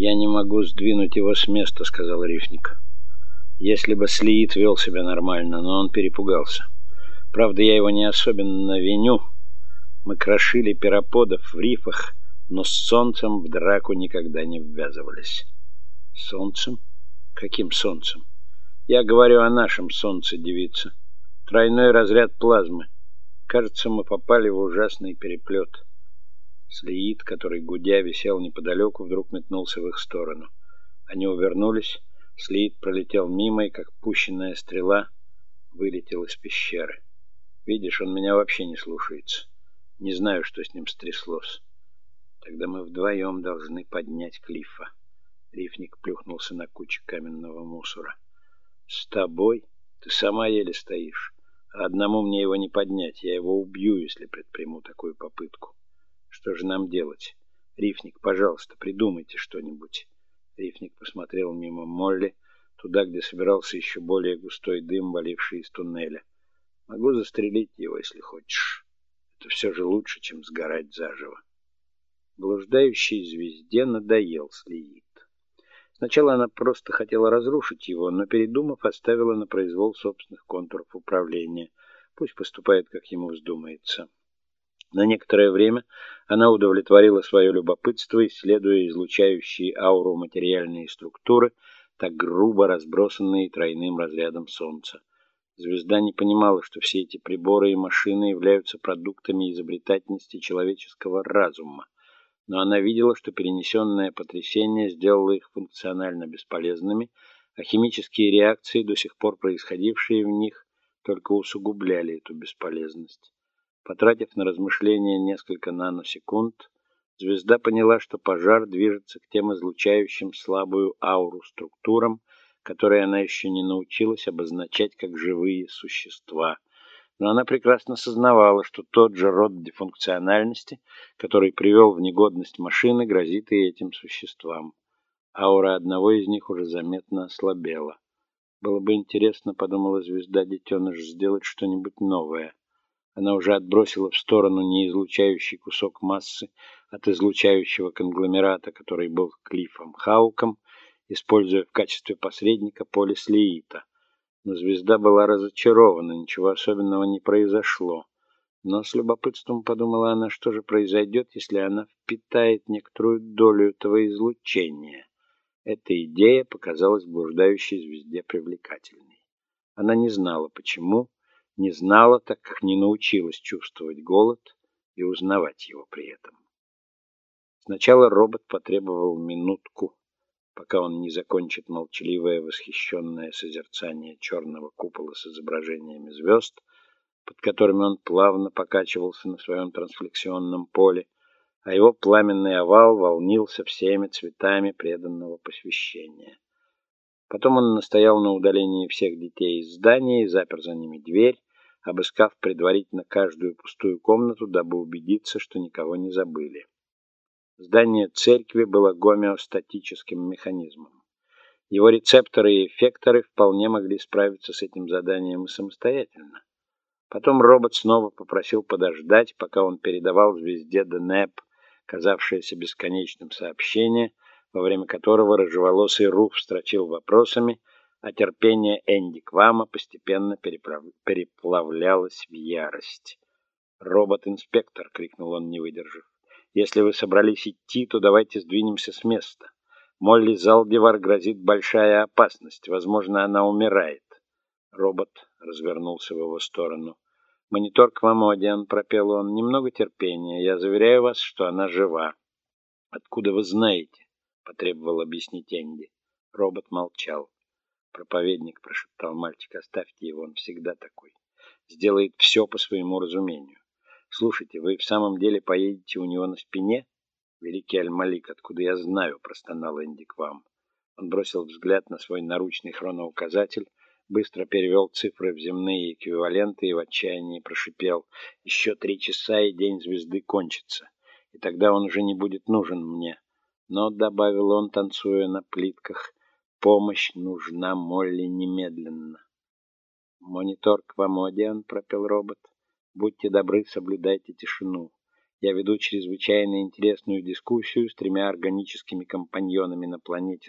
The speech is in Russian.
«Я не могу сдвинуть его с места», — сказал Рифник. «Если бы Слиит вел себя нормально, но он перепугался. Правда, я его не особенно виню. Мы крошили пироподов в рифах, но с солнцем в драку никогда не ввязывались». «Солнцем? Каким солнцем?» «Я говорю о нашем солнце, девица. Тройной разряд плазмы. Кажется, мы попали в ужасный переплет». Слиит, который гудя висел неподалеку, вдруг метнулся в их сторону. Они увернулись, Слиит пролетел мимо и, как пущенная стрела, вылетел из пещеры. Видишь, он меня вообще не слушается. Не знаю, что с ним стряслось. Тогда мы вдвоем должны поднять Клиффа. Рифник плюхнулся на кучу каменного мусора. С тобой? Ты сама еле стоишь. А одному мне его не поднять. Я его убью, если предприму такую попытку. Что же нам делать? Рифник, пожалуйста, придумайте что-нибудь. Рифник посмотрел мимо Молли, туда, где собирался еще более густой дым, валивший из туннеля. Могу застрелить его, если хочешь. Это все же лучше, чем сгорать заживо. Блуждающей звезде надоел Слиит. Сначала она просто хотела разрушить его, но, передумав, оставила на произвол собственных контуров управления. Пусть поступает, как ему вздумается. На некоторое время она удовлетворила свое любопытство, исследуя излучающие ауру материальные структуры, так грубо разбросанные тройным разрядом Солнца. Звезда не понимала, что все эти приборы и машины являются продуктами изобретательности человеческого разума, но она видела, что перенесенное потрясение сделало их функционально бесполезными, а химические реакции, до сих пор происходившие в них, только усугубляли эту бесполезность. Потратив на размышления несколько наносекунд, звезда поняла, что пожар движется к тем излучающим слабую ауру структурам, которые она еще не научилась обозначать как живые существа. Но она прекрасно сознавала, что тот же род дефункциональности, который привел в негодность машины, грозит и этим существам. Аура одного из них уже заметно ослабела. Было бы интересно, подумала звезда детеныш, сделать что-нибудь новое. Она уже отбросила в сторону неизлучающий кусок массы от излучающего конгломерата, который был Клиффом Хауком, используя в качестве посредника поле Слиита. Но звезда была разочарована, ничего особенного не произошло. Но с любопытством подумала она, что же произойдет, если она впитает некоторую долю этого излучения. Эта идея показалась блуждающей звезде привлекательной. Она не знала, почему, не знала, так как не научилась чувствовать голод и узнавать его при этом. Сначала робот потребовал минутку, пока он не закончит молчаливое восхищенное созерцание черного купола с изображениями звезд, под которыми он плавно покачивался на своем трансфлексионном поле, а его пламенный овал волнился всеми цветами преданного посвящения. Потом он настоял на удалении всех детей из здания и запер за ними дверь, обыскав предварительно каждую пустую комнату, дабы убедиться, что никого не забыли. Здание церкви было гомеостатическим механизмом. Его рецепторы и эффекторы вполне могли справиться с этим заданием самостоятельно. Потом робот снова попросил подождать, пока он передавал звезде Денеп, казавшееся бесконечным сообщение, во время которого рыжеволосый Руф строчил вопросами, а терпение Энди Квама постепенно переплавлялось в ярость. «Робот-инспектор!» — крикнул он, не выдержав. «Если вы собрались идти, то давайте сдвинемся с места. Молли Залдивар грозит большая опасность. Возможно, она умирает». Робот развернулся в его сторону. «Монитор Квамодиан», — пропел он, — «немного терпения. Я заверяю вас, что она жива». «Откуда вы знаете?» — потребовал объяснить Энди. Робот молчал. Проповедник прошептал мальчик: "Оставьте его, он всегда такой. Сделает все по своему разумению. Слушайте, вы в самом деле поедете у него на спине? Великий Аль-Малик, откуда я знаю?" простонал Энди к вам. Он бросил взгляд на свой наручный хроноуказатель, быстро перевел цифры в земные эквиваленты и в отчаянии прошипел: «Еще три часа и день звезды кончится, и тогда он уже не будет нужен мне". Но добавил он, танцуя на плитках, Помощь нужна Молли немедленно. Монитор Квамодиан, пропел робот. Будьте добры, соблюдайте тишину. Я веду чрезвычайно интересную дискуссию с тремя органическими компаньонами на планете